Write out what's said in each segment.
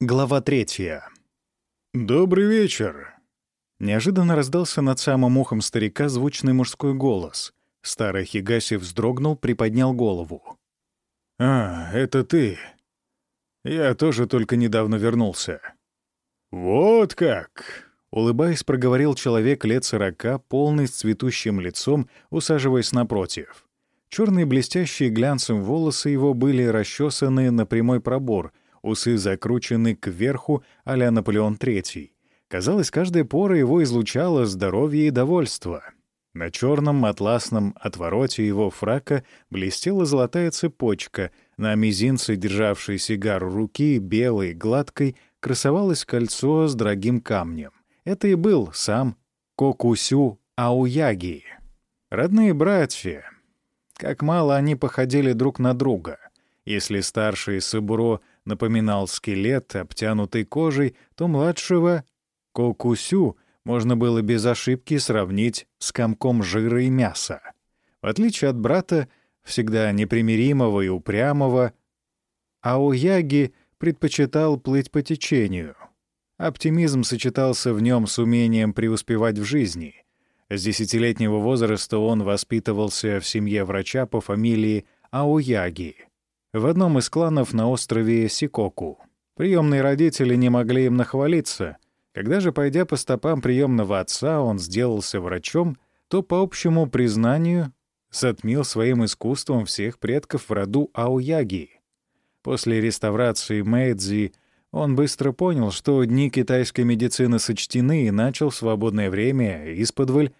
Глава третья. «Добрый вечер!» Неожиданно раздался над самым ухом старика звучный мужской голос. Старый Хигаси вздрогнул, приподнял голову. «А, это ты. Я тоже только недавно вернулся». «Вот как!» — улыбаясь, проговорил человек лет сорока, полный с цветущим лицом, усаживаясь напротив. Черные блестящие глянцем волосы его были расчесаны на прямой пробор — усы закручены кверху а-ля Наполеон III. Казалось, каждая пора его излучала здоровье и довольство. На черном атласном отвороте его фрака блестела золотая цепочка, на мизинце, державшей сигару руки, белой, гладкой, красовалось кольцо с дорогим камнем. Это и был сам Кокусю Ауяги. Родные братья. Как мало они походили друг на друга. Если старший Сабуро напоминал скелет, обтянутый кожей, то младшего Кокусю можно было без ошибки сравнить с комком жира и мяса. В отличие от брата, всегда непримиримого и упрямого, Аояги предпочитал плыть по течению. Оптимизм сочетался в нем с умением преуспевать в жизни. С десятилетнего возраста он воспитывался в семье врача по фамилии Аояги в одном из кланов на острове Сикоку. Приемные родители не могли им нахвалиться. Когда же, пойдя по стопам приемного отца, он сделался врачом, то, по общему признанию, затмил своим искусством всех предков в роду Аояги. После реставрации Мэйдзи он быстро понял, что дни китайской медицины сочтены и начал в свободное время исподволь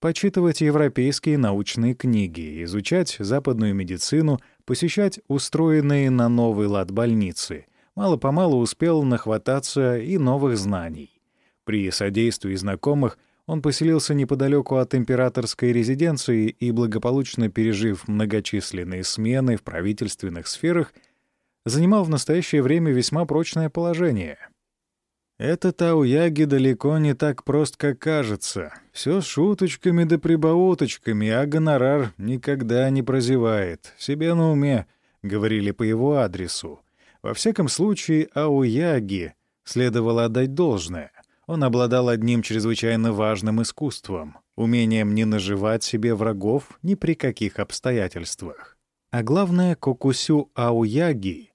почитывать европейские научные книги, изучать западную медицину, посещать устроенные на новый лад больницы. Мало-помалу успел нахвататься и новых знаний. При содействии знакомых он поселился неподалеку от императорской резиденции и, благополучно пережив многочисленные смены в правительственных сферах, занимал в настоящее время весьма прочное положение — этот Ауяги далеко не так прост, как кажется. Все с шуточками да прибауточками, а гонорар никогда не прозевает. Себе на уме, — говорили по его адресу. Во всяком случае, Ауяги следовало отдать должное. Он обладал одним чрезвычайно важным искусством — умением не наживать себе врагов ни при каких обстоятельствах. А главное, Кокусю Ауяги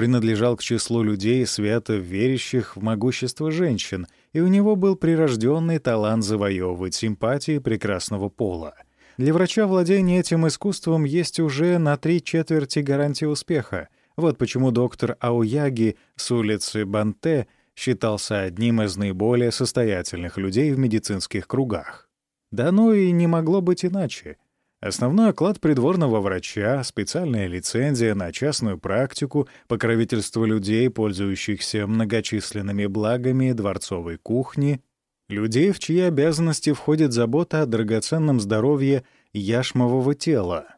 принадлежал к числу людей, свято верящих в могущество женщин, и у него был прирожденный талант завоевывать симпатии прекрасного пола. Для врача владение этим искусством есть уже на три четверти гарантия успеха. Вот почему доктор Ауяги с улицы Банте считался одним из наиболее состоятельных людей в медицинских кругах. Да ну и не могло быть иначе — Основной оклад придворного врача, специальная лицензия на частную практику, покровительство людей, пользующихся многочисленными благами дворцовой кухни, людей, в чьи обязанности входит забота о драгоценном здоровье яшмового тела.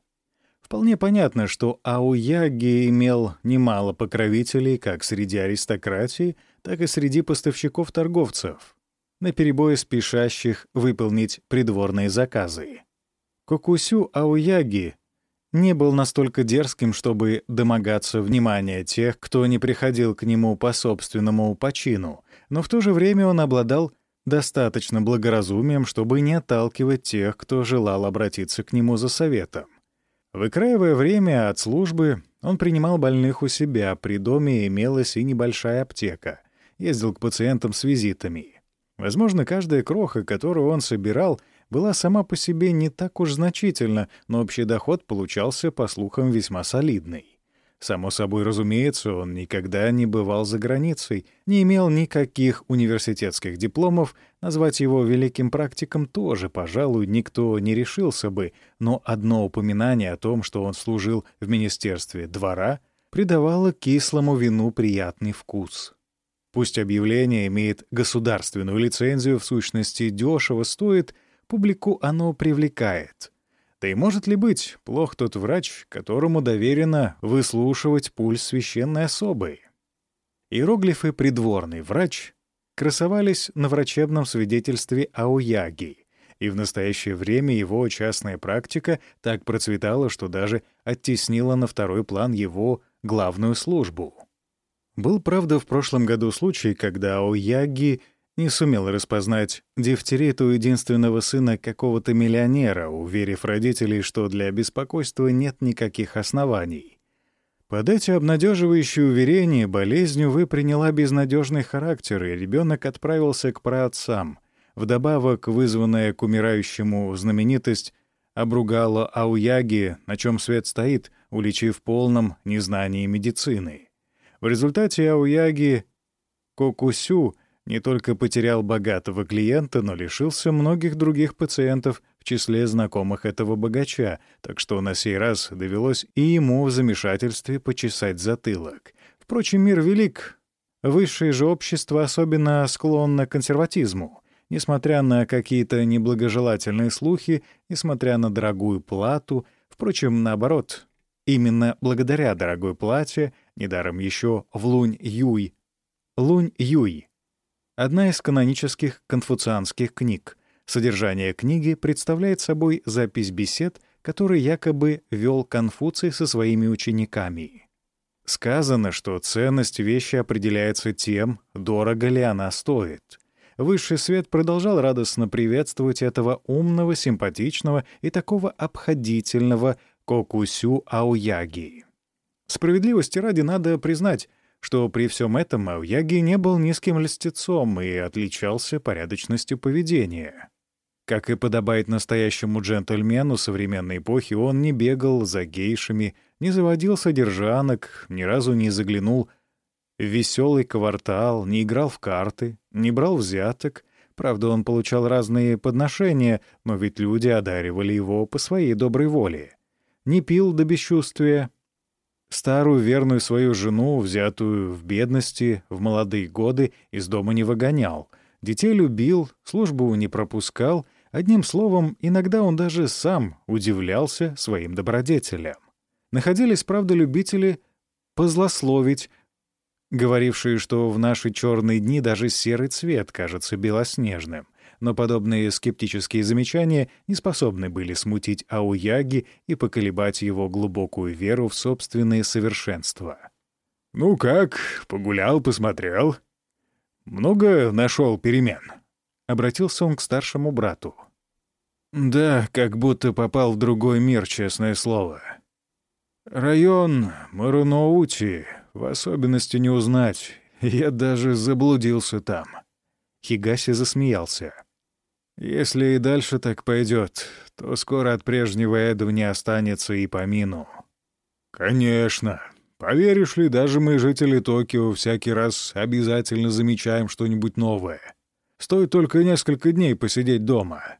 Вполне понятно, что Ауяги имел немало покровителей как среди аристократии, так и среди поставщиков-торговцев, наперебой спешащих выполнить придворные заказы. Кокусю Ауяги не был настолько дерзким, чтобы домогаться внимания тех, кто не приходил к нему по собственному почину, но в то же время он обладал достаточно благоразумием, чтобы не отталкивать тех, кто желал обратиться к нему за советом. Выкраивая время от службы, он принимал больных у себя, при доме имелась и небольшая аптека, ездил к пациентам с визитами. Возможно, каждая кроха, которую он собирал — была сама по себе не так уж значительна, но общий доход получался, по слухам, весьма солидный. Само собой разумеется, он никогда не бывал за границей, не имел никаких университетских дипломов, назвать его великим практиком тоже, пожалуй, никто не решился бы, но одно упоминание о том, что он служил в Министерстве двора, придавало кислому вину приятный вкус. Пусть объявление имеет государственную лицензию, в сущности дешево стоит — Публику оно привлекает. Да и может ли быть плох тот врач, которому доверено выслушивать пульс священной особы? Иероглифы «придворный врач» красовались на врачебном свидетельстве Ауяги, и в настоящее время его частная практика так процветала, что даже оттеснила на второй план его главную службу. Был, правда, в прошлом году случай, когда Ояги не сумел распознать дифтерит у единственного сына какого-то миллионера, уверив родителей, что для беспокойства нет никаких оснований. Под эти обнадеживающие уверения болезнь, увы, приняла безнадежный характер, и ребенок отправился к праотцам. Вдобавок, вызванная к умирающему знаменитость обругала Ауяги, на чем свет стоит, уличив полном незнании медицины. В результате Ауяги Кокусю не только потерял богатого клиента, но лишился многих других пациентов, в числе знакомых этого богача, так что на сей раз довелось и ему в замешательстве почесать затылок. Впрочем, мир велик. Высшее же общество особенно склонно к консерватизму. Несмотря на какие-то неблагожелательные слухи, несмотря на дорогую плату, впрочем, наоборот, именно благодаря дорогой плате, недаром еще в Лунь-Юй. Лунь-Юй — одна из канонических конфуцианских книг. Содержание книги представляет собой запись бесед, которые якобы вел Конфуций со своими учениками. Сказано, что ценность вещи определяется тем, дорого ли она стоит. Высший свет продолжал радостно приветствовать этого умного, симпатичного и такого обходительного Кокусю Ауяги. Справедливости ради надо признать, что при всем этом Ауяги не был низким льстецом и отличался порядочностью поведения. Как и подобает настоящему джентльмену современной эпохи, он не бегал за гейшами, не заводил содержанок, ни разу не заглянул в веселый квартал, не играл в карты, не брал взяток. Правда, он получал разные подношения, но ведь люди одаривали его по своей доброй воле. Не пил до бесчувствия. Старую верную свою жену, взятую в бедности, в молодые годы, из дома не выгонял. Детей любил, службу не пропускал. Одним словом, иногда он даже сам удивлялся своим добродетелям. Находились, правда, любители позлословить, говорившие, что в наши черные дни даже серый цвет кажется белоснежным. Но подобные скептические замечания не способны были смутить Ауяги и поколебать его глубокую веру в собственные совершенства. «Ну как, погулял, посмотрел? Много нашел перемен?» — обратился он к старшему брату. «Да, как будто попал в другой мир, честное слово. Район Маруноути в особенности не узнать. Я даже заблудился там». Хигаси засмеялся. «Если и дальше так пойдет, то скоро от прежнего Эду не останется и помину». «Конечно. Поверишь ли, даже мы, жители Токио, всякий раз обязательно замечаем что-нибудь новое. Стоит только несколько дней посидеть дома.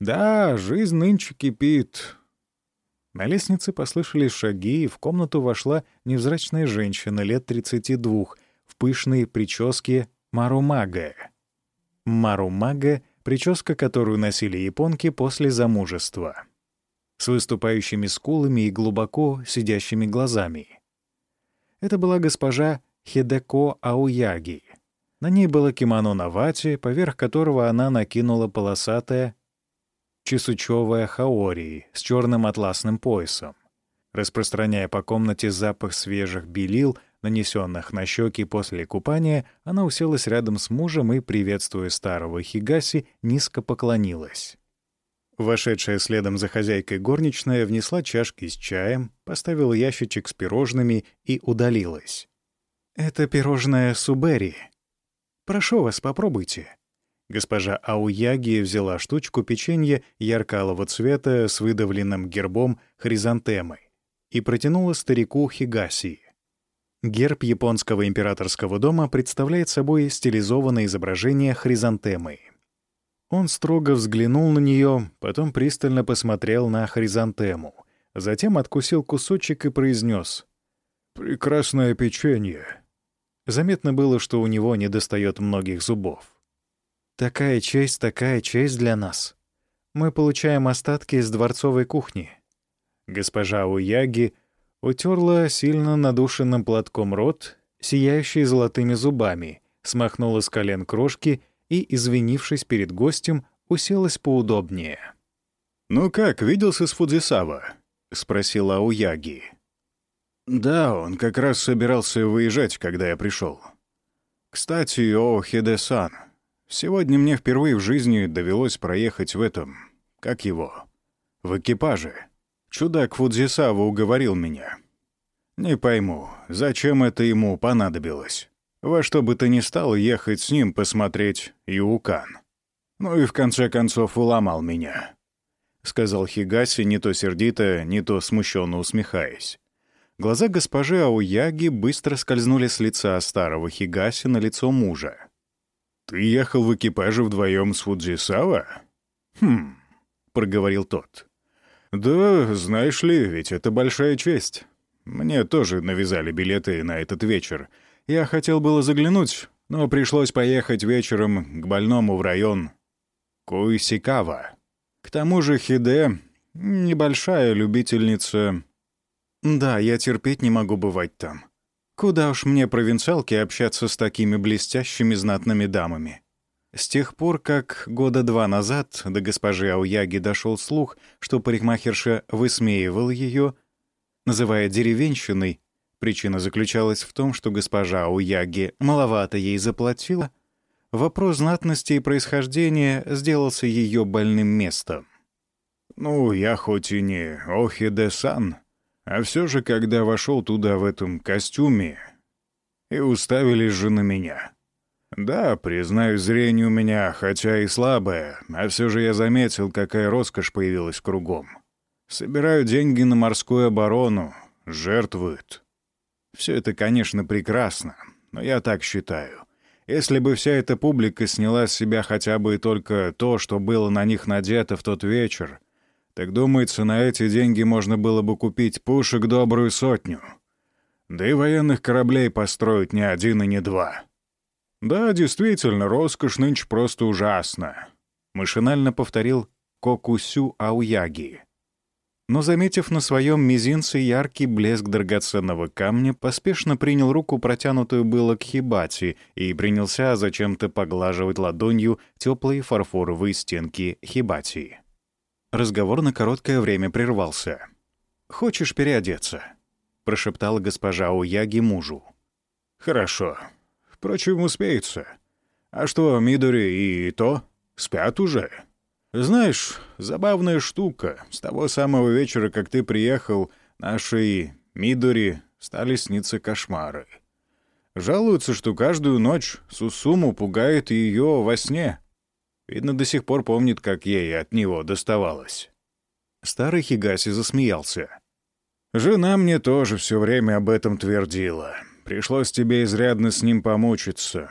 Да, жизнь нынче кипит. На лестнице послышались шаги, и в комнату вошла невзрачная женщина лет 32 в пышной прическе Марумага. Марумага — прическа, которую носили японки после замужества. С выступающими скулами и глубоко сидящими глазами. Это была госпожа Хидеко Ауяги. На ней было кимоно на вате, поверх которого она накинула полосатое чесучевая хаори с черным атласным поясом. Распространяя по комнате запах свежих белил, нанесенных на щеки после купания, она уселась рядом с мужем и, приветствуя старого Хигаси, низко поклонилась. Вошедшая следом за хозяйкой горничная внесла чашки с чаем, поставила ящичек с пирожными и удалилась. «Это пирожное Субери. Прошу вас, попробуйте», Госпожа Ауяги взяла штучку печенья яркалого цвета с выдавленным гербом хризантемы и протянула старику Хигаси. Герб японского императорского дома представляет собой стилизованное изображение хризантемы. Он строго взглянул на нее, потом пристально посмотрел на хризантему, затем откусил кусочек и произнес «Прекрасное печенье». Заметно было, что у него недостает многих зубов. Такая честь, такая честь для нас. Мы получаем остатки из дворцовой кухни. Госпожа Уяги утерла сильно надушенным платком рот, сияющий золотыми зубами, смахнула с колен крошки и, извинившись перед гостем, уселась поудобнее. «Ну как, виделся с Фудзисава?» — спросила Уяги. «Да, он как раз собирался выезжать, когда я пришел. Кстати, о Хидесан, сегодня мне впервые в жизни довелось проехать в этом, как его, в экипаже. Чудак Фудзисава уговорил меня. Не пойму, зачем это ему понадобилось. Во что бы то ни стало ехать с ним посмотреть Юкан. Ну и в конце концов уломал меня», — сказал Хигаси не то сердито, не то смущенно усмехаясь. Глаза госпожи Ауяги быстро скользнули с лица старого Хигаси на лицо мужа. «Ты ехал в экипаже вдвоем с Фудзисава?» «Хм», — проговорил тот. «Да, знаешь ли, ведь это большая честь. Мне тоже навязали билеты на этот вечер. Я хотел было заглянуть, но пришлось поехать вечером к больному в район Куисикава. К тому же Хиде — небольшая любительница... Да, я терпеть не могу бывать там. Куда уж мне, провинциалке, общаться с такими блестящими знатными дамами. С тех пор, как года два назад до госпожи Ауяги дошел слух, что парикмахерша высмеивал ее, называя деревенщиной, причина заключалась в том, что госпожа Ауяги маловато ей заплатила — Вопрос знатности и происхождения сделался ее больным местом. «Ну, я хоть и не Охи-де-Сан, а все же, когда вошел туда в этом костюме, и уставились же на меня. Да, признаю, зрение у меня, хотя и слабое, а все же я заметил, какая роскошь появилась кругом. Собирают деньги на морскую оборону, жертвуют. Все это, конечно, прекрасно, но я так считаю. Если бы вся эта публика сняла с себя хотя бы только то, что было на них надето в тот вечер, так, думается, на эти деньги можно было бы купить пушек добрую сотню. Да и военных кораблей построить не один и не два. Да, действительно, роскошь нынче просто ужасна. Машинально повторил Кокусю Ауяги но, заметив на своем мизинце яркий блеск драгоценного камня, поспешно принял руку, протянутую было к хибати, и принялся зачем-то поглаживать ладонью теплые фарфоровые стенки хибати. Разговор на короткое время прервался. «Хочешь переодеться?» — прошептала госпожа Уяги мужу. «Хорошо. Впрочем, успеется. А что, Мидори и то? Спят уже?» Знаешь, забавная штука. С того самого вечера, как ты приехал, нашей Мидори стали сниться кошмары. Жалуются, что каждую ночь Сусуму пугает ее во сне. Видно, до сих пор помнит, как ей от него доставалось. Старый Хигаси засмеялся. «Жена мне тоже все время об этом твердила. Пришлось тебе изрядно с ним помучиться.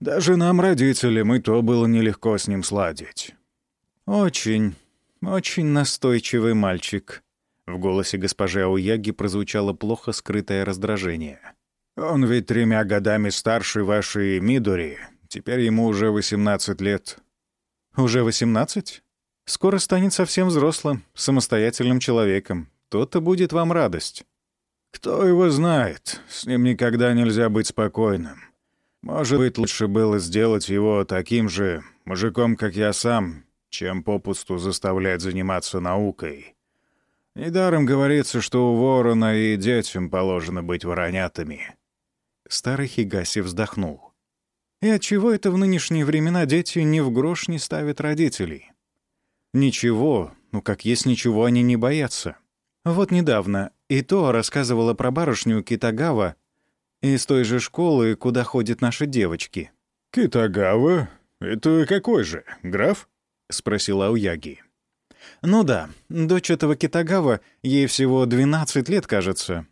Даже нам, родителям, и то было нелегко с ним сладить. «Очень, очень настойчивый мальчик». В голосе госпожи Ауяги прозвучало плохо скрытое раздражение. «Он ведь тремя годами старше вашей Мидори. Теперь ему уже 18 лет». «Уже 18? Скоро станет совсем взрослым, самостоятельным человеком. То-то будет вам радость». «Кто его знает? С ним никогда нельзя быть спокойным. Может быть, лучше было сделать его таким же мужиком, как я сам, чем попусту заставлять заниматься наукой. Недаром говорится, что у ворона и детям положено быть воронятами. Старый Хигаси вздохнул. И отчего это в нынешние времена дети ни в грош не ставят родителей? Ничего, ну как есть ничего, они не боятся. Вот недавно и то рассказывала про барышню Китагава из той же школы, куда ходят наши девочки. «Китагава? Это какой же, граф?» — спросил Ауяги. «Ну да, дочь этого Китагава, ей всего 12 лет, кажется.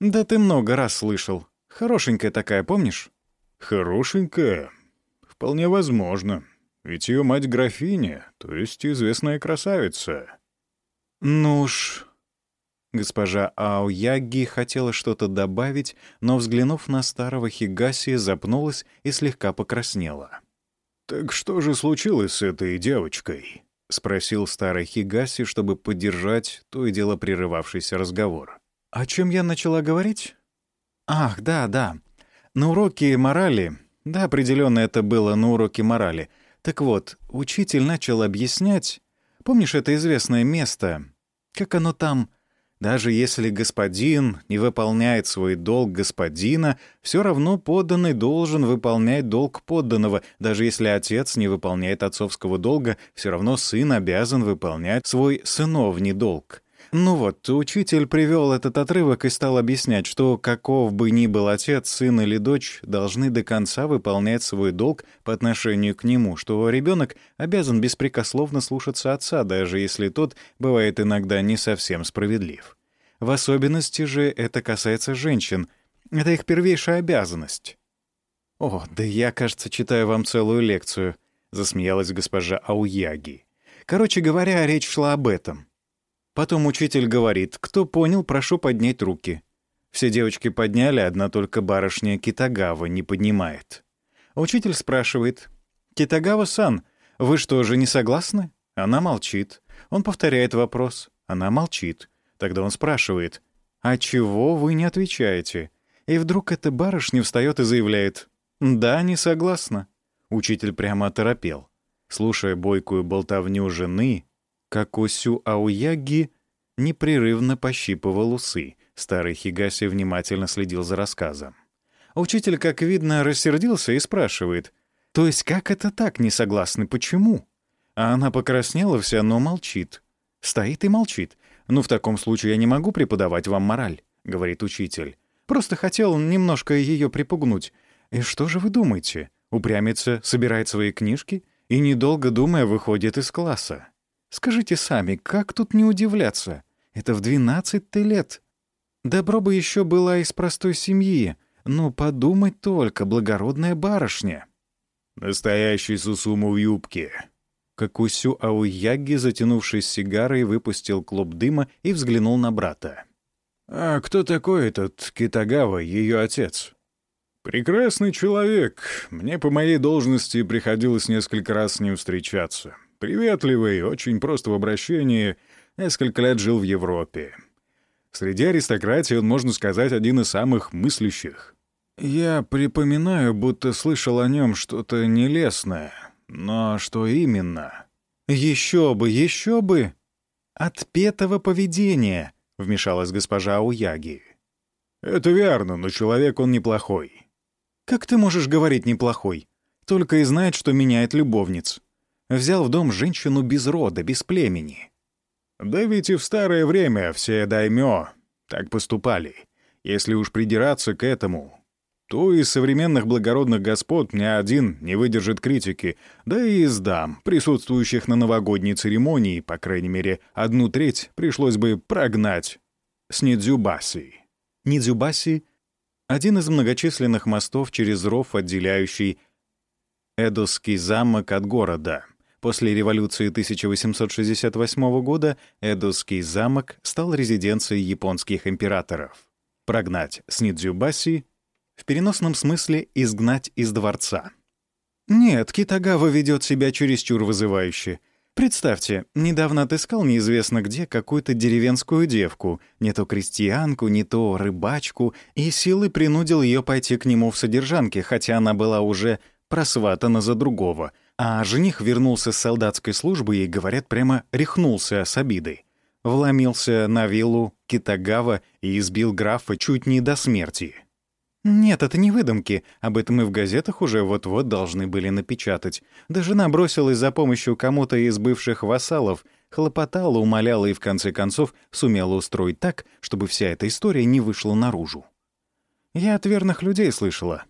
Да ты много раз слышал. Хорошенькая такая, помнишь?» «Хорошенькая? Вполне возможно. Ведь ее мать графиня, то есть известная красавица». «Ну уж...» Госпожа Аояги хотела что-то добавить, но, взглянув на старого Хигаси, запнулась и слегка покраснела. «Так что же случилось с этой девочкой?» — спросил старый Хигаси, чтобы поддержать то и дело прерывавшийся разговор. «О чем я начала говорить?» «Ах, да, да. На уроке морали...» Да, определенно это было на уроке морали. Так вот, учитель начал объяснять... Помнишь это известное место? Как оно там? Даже если господин не выполняет свой долг господина, все равно подданный должен выполнять долг подданного. Даже если отец не выполняет отцовского долга, все равно сын обязан выполнять свой сыновний долг. Ну вот, учитель привел этот отрывок и стал объяснять, что каков бы ни был отец, сын или дочь, должны до конца выполнять свой долг по отношению к нему, что ребенок обязан беспрекословно слушаться отца, даже если тот бывает иногда не совсем справедлив. В особенности же это касается женщин. Это их первейшая обязанность. «О, да я, кажется, читаю вам целую лекцию», — засмеялась госпожа Ауяги. «Короче говоря, речь шла об этом». Потом учитель говорит, кто понял, прошу поднять руки. Все девочки подняли, одна только барышня Китагава не поднимает. Учитель спрашивает, «Китагава-сан, вы что же не согласны?» Она молчит. Он повторяет вопрос. Она молчит. Тогда он спрашивает, «А чего вы не отвечаете?» И вдруг эта барышня встает и заявляет, «Да, не согласна». Учитель прямо оторопел. Слушая бойкую болтовню жены, Какосю Ауяги непрерывно пощипывал усы. Старый Хигаси внимательно следил за рассказом. Учитель, как видно, рассердился и спрашивает, «То есть как это так, не согласны, почему?» А она покраснела вся, но молчит. Стоит и молчит. «Ну, в таком случае я не могу преподавать вам мораль», — говорит учитель. «Просто хотел немножко ее припугнуть. И что же вы думаете? Упрямится, собирает свои книжки и, недолго думая, выходит из класса. Скажите сами, как тут не удивляться? Это в двенадцать ты лет. Добро бы еще была из простой семьи, но подумать только, благородная барышня. Настоящий Сусуму в юбке. Какусю Ауяги, затянувшись сигарой, выпустил клуб дыма и взглянул на брата. «А кто такой этот Китагава, ее отец?» «Прекрасный человек. Мне по моей должности приходилось несколько раз с ним встречаться. Приветливый, очень прост в обращении, несколько лет жил в Европе. Среди аристократии он, можно сказать, один из самых мыслящих. Я припоминаю, будто слышал о нем что-то нелестное. Но что именно? «Еще бы, еще бы!» «Отпетого поведения», — вмешалась госпожа Ауяги. «Это верно, но человек он неплохой». «Как ты можешь говорить неплохой? Только и знает, что меняет любовниц взял в дом женщину без рода, без племени. Да ведь и в старое время все даймё так поступали. Если уж придираться к этому, то из современных благородных господ ни один не выдержит критики, да и из дам, присутствующих на новогодней церемонии, по крайней мере, одну треть пришлось бы прогнать с Нидзюбаси. Нидзюбаси — один из многочисленных мостов через ров, отделяющий Эдосский замок от города — После революции 1868 года Эдосский замок стал резиденцией японских императоров. Прогнать с Нидзюбаси в переносном смысле изгнать из дворца. Нет, Китагава ведет себя чересчур вызывающе. Представьте, недавно отыскал неизвестно где какую-то деревенскую девку, не то крестьянку, не то рыбачку, и силой принудил ее пойти к нему в содержанке, хотя она была уже просватана за другого — а жених вернулся с солдатской службы и, говорят, прямо рехнулся с обидой. Вломился на виллу Китагава и избил графа чуть не до смерти. Нет, это не выдумки. Об этом и в газетах уже вот-вот должны были напечатать. Да жена бросилась за помощью кому-то из бывших вассалов, хлопотала, умоляла и в конце концов сумела устроить так, чтобы вся эта история не вышла наружу. Я от верных людей слышала.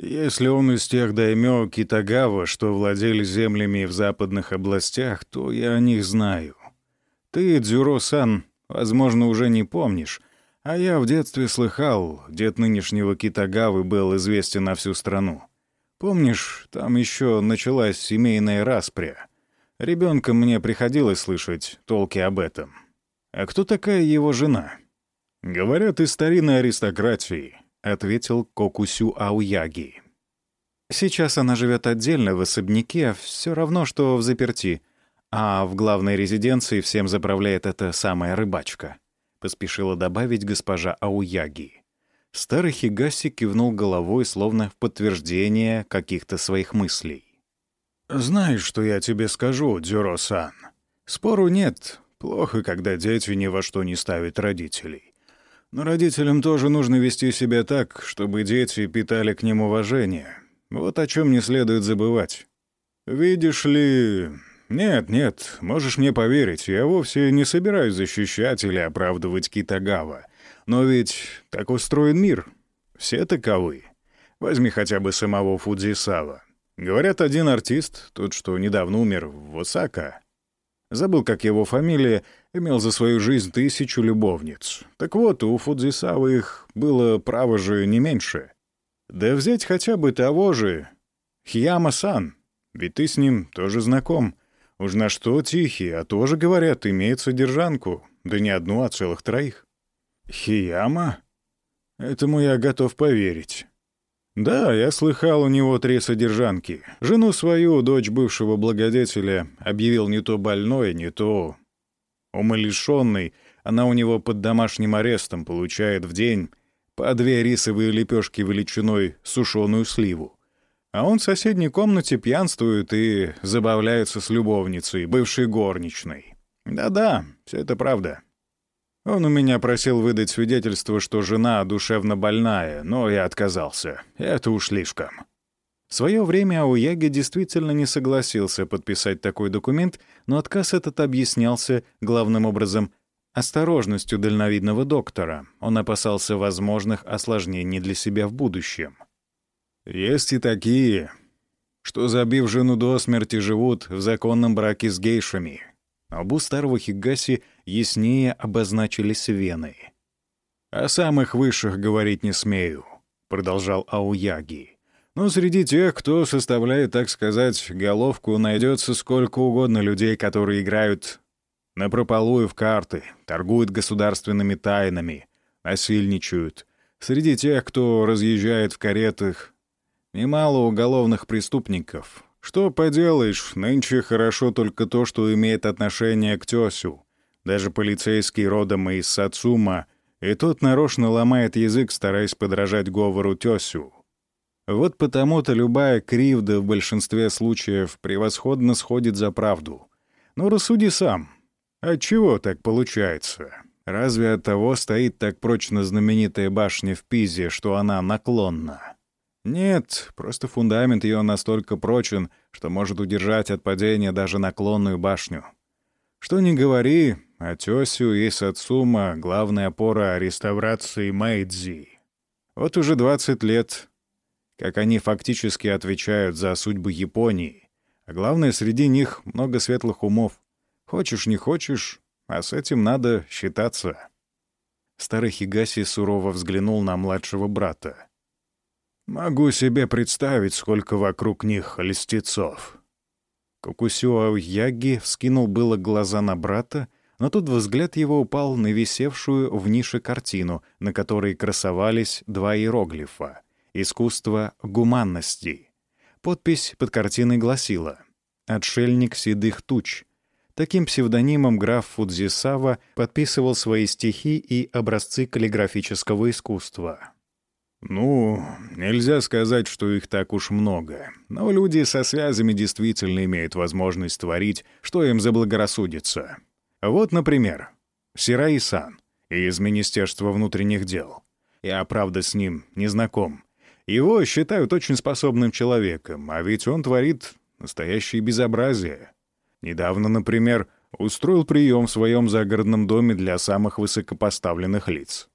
Если он из тех даймё Китагава, что владели землями в западных областях, то я о них знаю. Ты, Дзюро-сан, возможно, уже не помнишь, а я в детстве слыхал, дед нынешнего Китагавы был известен на всю страну. Помнишь, там еще началась семейная распря. Ребенком мне приходилось слышать толки об этом. А кто такая его жена? Говорят, из старинной аристократии. — ответил Кокусю Ауяги. «Сейчас она живет отдельно в особняке, все равно, что в заперти, а в главной резиденции всем заправляет эта самая рыбачка», — поспешила добавить госпожа Ауяги. Старый Хигаси кивнул головой, словно в подтверждение каких-то своих мыслей. «Знаешь, что я тебе скажу, Дзюро-сан? Спору нет. Плохо, когда дети ни во что не ставят родителей. Но родителям тоже нужно вести себя так, чтобы дети питали к ним уважение. Вот о чем не следует забывать. Видишь ли... Нет, нет, можешь мне поверить, я вовсе не собираюсь защищать или оправдывать Китагава. Но ведь так устроен мир. Все таковы. Возьми хотя бы самого Фудзисава. Говорят, один артист, тот, что недавно умер в Осака, забыл, как его фамилия, имел за свою жизнь тысячу любовниц. Так вот, у Фудзисава их было, право же, не меньше. Да взять хотя бы того же Хияма-сан, ведь ты с ним тоже знаком. Уж на что тихий, а тоже, говорят, имеет содержанку, да не одну, а целых троих. Хияма? Этому я готов поверить. Да, я слыхал, у него три содержанки. Жену свою, дочь бывшего благодетеля, объявил не то больной, не то умалишенный. Она у него под домашним арестом получает в день по две рисовые лепешки величиной сушеную сливу. А он в соседней комнате пьянствует и забавляется с любовницей, бывшей горничной. Да-да, все это правда. Он у меня просил выдать свидетельство, что жена душевно больная, но я отказался. Это уж слишком. В свое время Ауяги действительно не согласился подписать такой документ, но отказ этот объяснялся главным образом осторожностью дальновидного доктора. Он опасался возможных осложнений для себя в будущем. Есть и такие, что, забив жену до смерти, живут в законном браке с гейшами. Лбу старого Хигаси яснее обозначились вены. «О самых высших говорить не смею», — продолжал Ауяги. «Но среди тех, кто составляет, так сказать, головку, найдется сколько угодно людей, которые играют напропалую в карты, торгуют государственными тайнами, насильничают. Среди тех, кто разъезжает в каретах, Немало уголовных преступников. Что поделаешь, нынче хорошо только то, что имеет отношение к тёсю. Даже полицейский родом из Сацума, и тот нарочно ломает язык, стараясь подражать говору тёсю. Вот потому-то любая кривда в большинстве случаев превосходно сходит за правду. Ну, рассуди сам. Отчего так получается? Разве от того стоит так прочно знаменитая башня в Пизе, что она наклонна? Нет, просто фундамент ее настолько прочен, что может удержать от падения даже наклонную башню. Что ни говори, а Тёсю и Сацума — главная опора реставрации Мэйдзи. Вот уже 20 лет, как они фактически отвечают за судьбы Японии, а главное, среди них много светлых умов. Хочешь, не хочешь, а с этим надо считаться. Старый Хигаси сурово взглянул на младшего брата. Могу себе представить, сколько вокруг них льстецов. Кокусюа Яги вскинул было глаза на брата, но тут взгляд его упал на висевшую в нише картину, на которой красовались два иероглифа «Искусство гуманности». Подпись под картиной гласила «Отшельник седых туч». Таким псевдонимом граф Фудзисава подписывал свои стихи и образцы каллиграфического искусства. Ну, нельзя сказать, что их так уж много. Но люди со связями действительно имеют возможность творить, что им заблагорассудится. Вот, например, Сираисан из Министерства внутренних дел. Я, правда, с ним не знаком. Его считают очень способным человеком, а ведь он творит настоящее безобразие. Недавно, например, устроил прием в своем загородном доме для самых высокопоставленных лиц.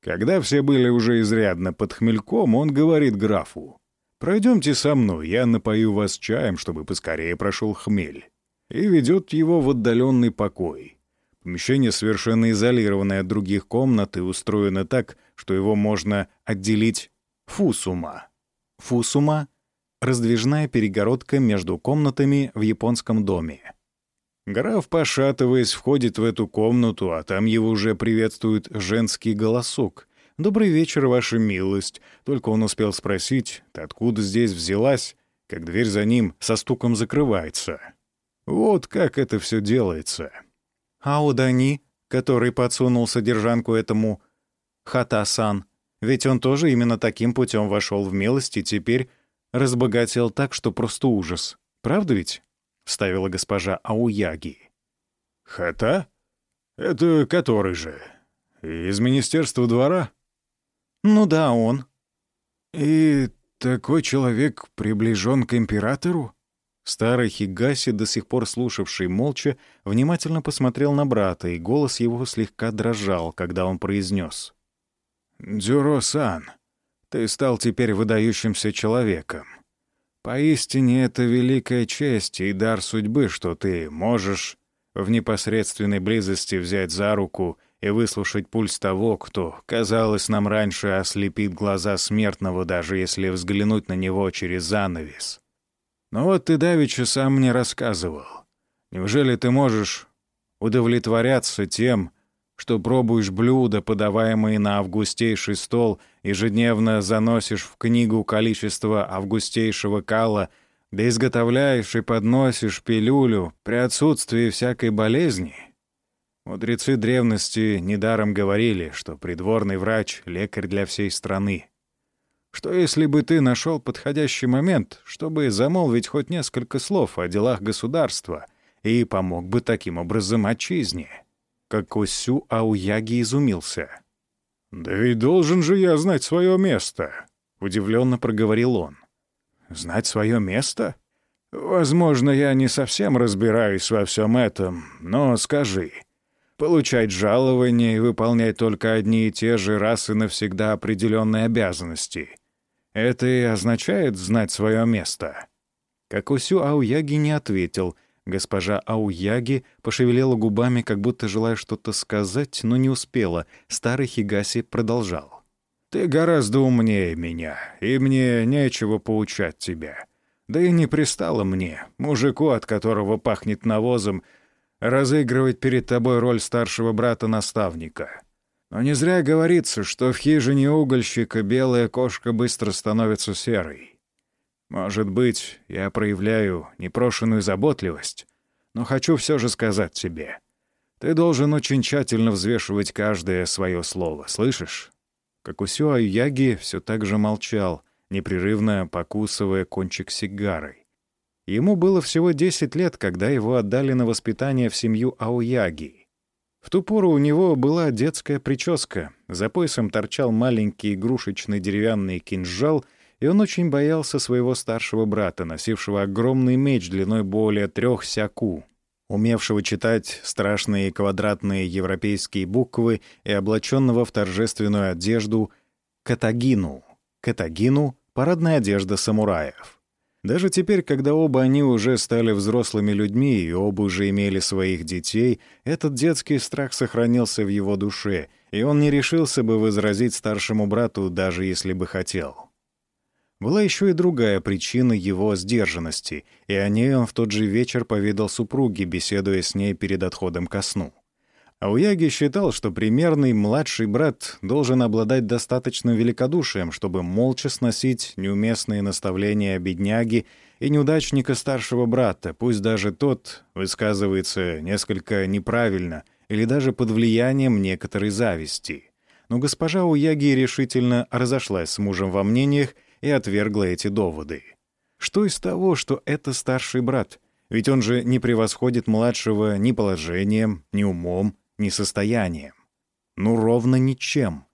Когда все были уже изрядно под хмельком, он говорит графу, «Пройдемте со мной, я напою вас чаем, чтобы поскорее прошел хмель». И ведет его в отдаленный покой. Помещение совершенно изолированное от других комнат и устроено так, что его можно отделить фусума. Фусума — раздвижная перегородка между комнатами в японском доме. Граф, пошатываясь, входит в эту комнату, а там его уже приветствует женский голосок. «Добрый вечер, ваша милость». Только он успел спросить, откуда здесь взялась, как дверь за ним со стуком закрывается. Вот как это все делается. А у Дани, который подсунул содержанку этому Хатасан, ведь он тоже именно таким путем вошел в милость и теперь разбогател так, что просто ужас. Правда ведь? — вставила госпожа Ауяги. «Хата? «Это который же? Из Министерства двора?» «Ну да, он». «И такой человек приближен к императору?» Старый Хигаси, до сих пор слушавший молча, внимательно посмотрел на брата, и голос его слегка дрожал, когда он произнес. «Дзюро-сан, ты стал теперь выдающимся человеком. Поистине это великая честь и дар судьбы, что ты можешь в непосредственной близости взять за руку и выслушать пульс того, кто, казалось, нам раньше ослепит глаза смертного, даже если взглянуть на него через занавес. Но вот ты давеча сам мне рассказывал. Неужели ты можешь удовлетворяться тем, что пробуешь блюда, подаваемые на августейший стол, ежедневно заносишь в книгу количество августейшего кала, да изготовляешь и подносишь пилюлю при отсутствии всякой болезни? Мудрецы древности недаром говорили, что придворный врач — лекарь для всей страны. Что если бы ты нашел подходящий момент, чтобы замолвить хоть несколько слов о делах государства и помог бы таким образом отчизне? Кокосю Ауяги изумился. «Да ведь должен же я знать свое место», — удивленно проговорил он. «Знать свое место? Возможно, я не совсем разбираюсь во всем этом, но скажи, получать жалование и выполнять только одни и те же раз и навсегда определенные обязанности — это и означает знать свое место?» Кокосю Ауяги не ответил — Госпожа Ауяги пошевелила губами, как будто желая что-то сказать, но не успела. Старый Хигаси продолжал. «Ты гораздо умнее меня, и мне нечего поучать тебя. Да и не пристало мне, мужику, от которого пахнет навозом, разыгрывать перед тобой роль старшего брата-наставника. Но не зря говорится, что в хижине угольщика белая кошка быстро становится серой. Может быть, я проявляю непрошенную заботливость, но хочу все же сказать тебе. Ты должен очень тщательно взвешивать каждое свое слово, слышишь?» Какусю Аюяги все так же молчал, непрерывно покусывая кончик сигарой. Ему было всего 10 лет, когда его отдали на воспитание в семью Ауяги. В ту пору у него была детская прическа, за поясом торчал маленький игрушечный деревянный кинжал — и он очень боялся своего старшего брата, носившего огромный меч длиной более трех сяку, умевшего читать страшные квадратные европейские буквы и облаченного в торжественную одежду катагину. Катагину — парадная одежда самураев. Даже теперь, когда оба они уже стали взрослыми людьми и оба уже имели своих детей, этот детский страх сохранился в его душе, и он не решился бы возразить старшему брату, даже если бы хотел. Была еще и другая причина его сдержанности, и о ней он в тот же вечер поведал супруге, беседуя с ней перед отходом ко сну. Ауяги считал, что примерный младший брат должен обладать достаточным великодушием, чтобы молча сносить неуместные наставления бедняги и неудачника старшего брата, пусть даже тот высказывается несколько неправильно или даже под влиянием некоторой зависти. Но госпожа Уяги решительно разошлась с мужем во мнениях и отвергла эти доводы. Что из того, что это старший брат? Ведь он же не превосходит младшего ни положением, ни умом, ни состоянием. Ну, ровно ничем.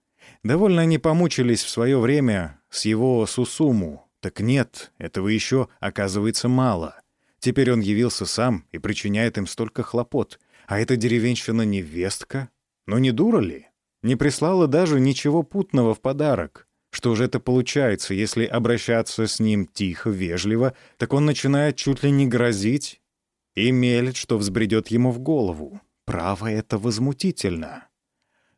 Довольно они помучились в свое время с его Сусуму. Так нет, этого еще, оказывается, мало. Теперь он явился сам и причиняет им столько хлопот. А эта деревенщина невестка? Ну не дура ли? Не прислала даже ничего путного в подарок. Что же это получается, если обращаться с ним тихо, вежливо, так он начинает чуть ли не грозить и мелет, что взбредет ему в голову. Право, это возмутительно.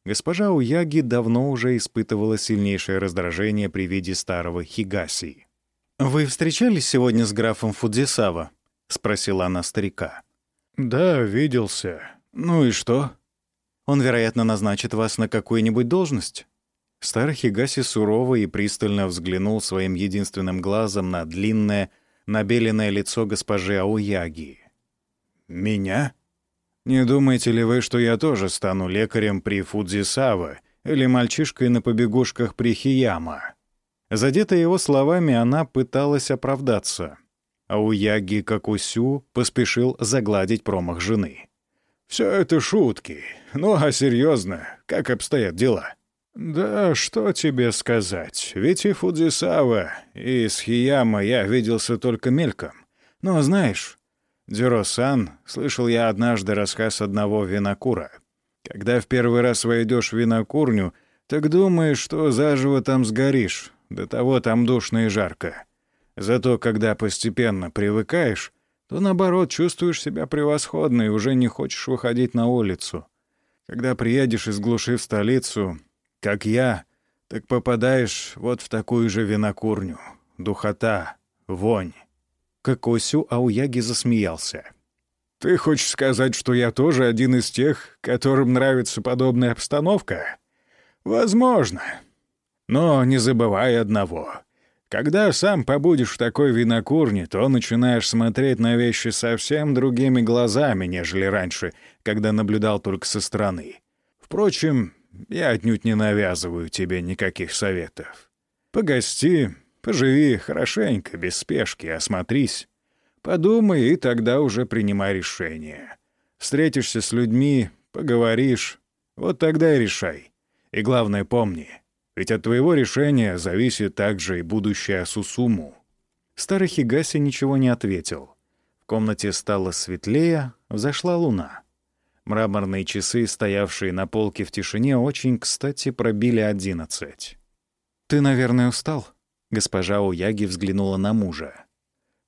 Госпожа Уяги давно уже испытывала сильнейшее раздражение при виде старого Хигаси. «Вы встречались сегодня с графом Фудзисава?» — спросила она старика. «Да, виделся. Ну и что?» «Он, вероятно, назначит вас на какую-нибудь должность?» Старый Хигаси сурово и пристально взглянул своим единственным глазом на длинное, набеленное лицо госпожи Ауяги. «Меня? Не думаете ли вы, что я тоже стану лекарем при Фудзисава или мальчишкой на побегушках при Хияма?» Задетая его словами, она пыталась оправдаться. Ауяги Какусю поспешил загладить промах жены. Все это шутки. Ну а серьезно, как обстоят дела?» «Да что тебе сказать, ведь и Фудзисава, и с я виделся только мельком. Но знаешь, Дзюро-сан, слышал я однажды рассказ одного винокура. Когда в первый раз войдешь в винокурню, так думаешь, что заживо там сгоришь, до того там душно и жарко. Зато когда постепенно привыкаешь, то, наоборот, чувствуешь себя превосходно и уже не хочешь выходить на улицу. Когда приедешь из глуши в столицу, как я, так попадаешь вот в такую же винокурню. Духота, вонь. Кокосю Ауяги засмеялся. «Ты хочешь сказать, что я тоже один из тех, которым нравится подобная обстановка? Возможно. Но не забывай одного. Когда сам побудешь в такой винокурне, то начинаешь смотреть на вещи совсем другими глазами, нежели раньше, когда наблюдал только со стороны. Впрочем, я отнюдь не навязываю тебе никаких советов. Погости, поживи хорошенько, без спешки, осмотрись. Подумай, и тогда уже принимай решение. Встретишься с людьми, поговоришь, вот тогда и решай. И главное, помни, ведь от твоего решения зависит также и будущее Сусуму». Старый Хигаси ничего не ответил. В комнате стало светлее, взошла луна. Мраморные часы, стоявшие на полке в тишине, очень кстати пробили одиннадцать. «Ты, наверное, устал?» Госпожа Уяги взглянула на мужа.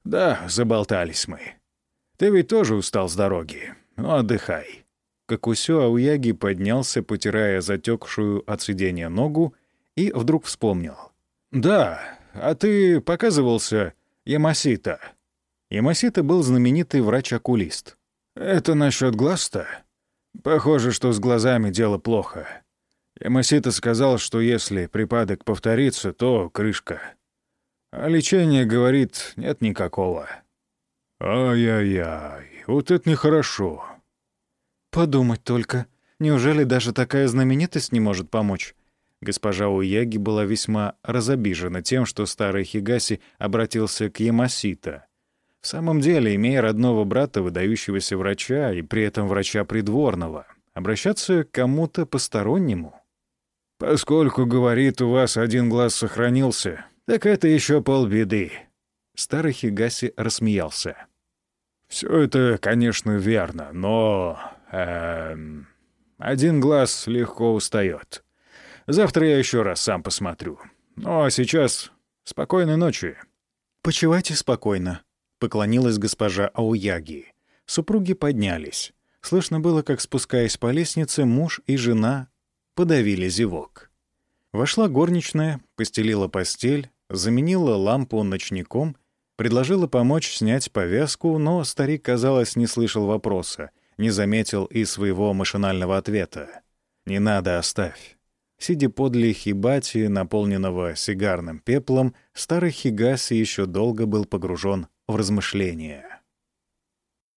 «Да, заболтались мы. Ты ведь тоже устал с дороги. Ну, отдыхай». Кокусё Ауяги поднялся, потирая затекшую от сидения ногу, и вдруг вспомнил. «Да, а ты показывался Ямасита?» Ямасита был знаменитый врач-окулист. «Это насчет глаз-то? Похоже, что с глазами дело плохо. Ямасита сказал, что если припадок повторится, то крышка. А лечение, говорит, нет никакого». «Ай-яй-яй, вот это нехорошо». «Подумать только. Неужели даже такая знаменитость не может помочь?» Госпожа Уяги была весьма разобижена тем, что старый Хигаси обратился к Ямасита. В самом деле, имея родного брата, выдающегося врача, и при этом врача придворного, обращаться к кому-то постороннему. «Поскольку, говорит, у вас один глаз сохранился, так это еще полбеды». Старый Хигаси рассмеялся. «Все это, конечно, верно, но... Эм, один глаз легко устает. Завтра я еще раз сам посмотрю. Ну, а сейчас спокойной ночи». «Почивайте спокойно», — поклонилась госпожа Ауяги. Супруги поднялись. Слышно было, как, спускаясь по лестнице, муж и жена подавили зевок. Вошла горничная, постелила постель, заменила лампу ночником, предложила помочь снять повязку, но старик, казалось, не слышал вопроса, не заметил и своего машинального ответа. «Не надо, оставь». Сидя подле хибати, наполненного сигарным пеплом, старый Хигаси еще долго был погружен в размышления.